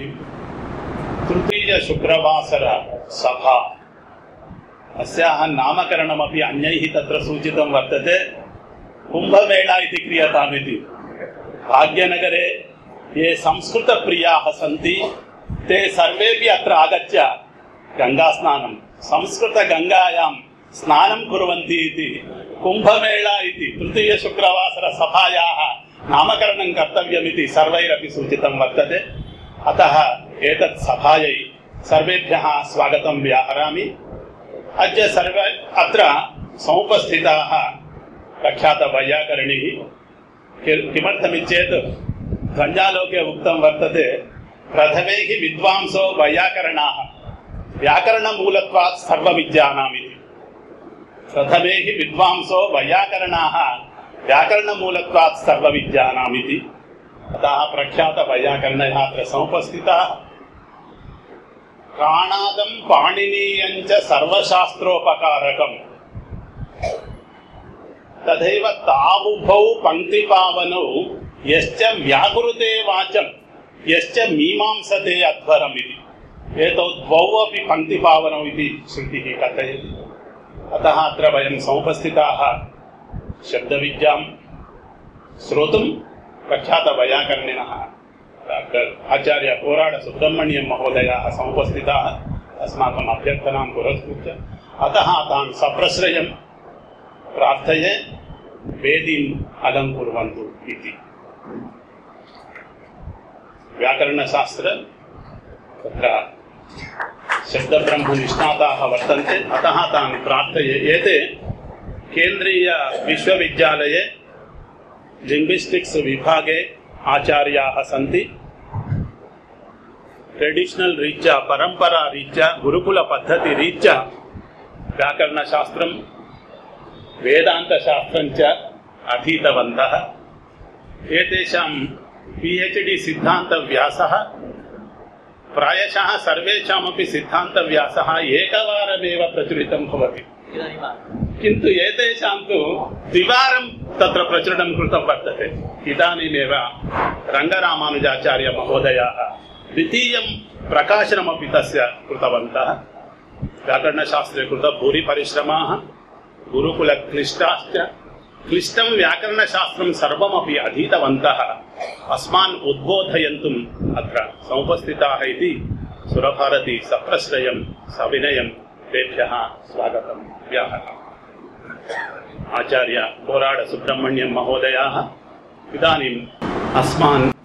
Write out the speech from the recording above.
इदानीं तृतीयशुक्रवासर सभा अस्याः नामकरणमपि अन्यैः तत्र सूचितं वर्तते कुम्भमेळा इति क्रियतामिति भाग्यनगरे ये संस्कृतप्रियाः सन्ति ते सर्वेपि अत्र आगत्य गङ्गास्नानं संस्कृतगङ्गायां स्नानं कुर्वन्ति इति कुम्भमेळा इति तृतीयशुक्रवासरसभायाः नामकरणं कर्तव्यमिति सर्वैरपि सूचितं वर्तते अतः एतत् सभायै सर्वेभ्यः स्वागतं व्याहरामि अद्य सर्वे अत्र समुपस्थिताः प्रख्यातवैयाकरणिः कि- किमर्थमित्येत् ध्वन्यालोके उक्तं वर्तते प्रथमैः विद्वांसो वैयाकरणाः व्याकरणमूलत्वात् सर्वविद्यानामिति प्रथमैः विद्वांसो वैयाकरणाः व्याकरणमूलत्वात् सर्वविद्यानामिति अतः प्रख्यातवैयाकरणः अत्र समुपस्थिताः प्राणादं पाणिनीयं च सर्वशास्त्रोपकारकम् तथैव तावुभौ पङ्क्तिपावनौ यश्च व्याकुरुते वाचं यश्च मीमांसते अध्वरम् इति एतौ द्वौ अपि पङ्क्तिपावनौ इति श्रुतिः कथयति अतः अत्र वयं समुपस्थिताः शब्दविद्यां श्रोतुं प्रख्यातवैयाकरणिनः डाक्टर् आचार्य कोराड सुब्रह्मण्यं महोदयाः समुपस्थिताः अस्माकम् अभ्यर्थनां पुरस्कृत्य अतः तान् सप्रश्रयं प्रार्थये वेदीम् अलङ्कुर्वन्तु इति। व्याकरणशास्त्र तत्र शब्दब्रह्मनिष्णाताः अतः तान् प्रार्थये। एते केन्द्रीयविश्वविद्यालये लिङ्ग्विस्टिक्स् विभागे आचार्याः सन्ति ट्रेडिशनल् रीत्या परम्परा रीत्या गुरुकुलपद्धतिरीत्या व्याकरणशास्त्रं वेदान्तशास्त्रं च अधीतवन्तः एतेषां पि एच् डि सिद्धान्तव्यासः प्रायशः सर्वेषामपि सिद्धान्तव्यासः एकवारमेव प्रचलितं भवति किन्तु एतेषां तु द्विवारं तत्र प्रचुरणं कृतं वर्तते इदानीमेव रङ्गरामानुजाचार्यमहोदयाः द्वितीयं प्रकाशनमपि तस्य कृतवन्तः व्याकरणशास्त्रे कृतभूरिपरिश्रमाः गुरुकुलक्लिष्टाश्च क्लिष्टं व्याकरणशास्त्रं सर्वमपि अधीतवन्तः अस्मान् उद्बोधयन्तुम् अत्र समुपस्थिताः इति सुरभारती सप्रश्रयं सविनयं तेभ्यः स्वागतं व्याहरामि आचार्य कोराड सुब्रह्मण्यं महोदयाः इदानीम् अस्मान् उद्बोध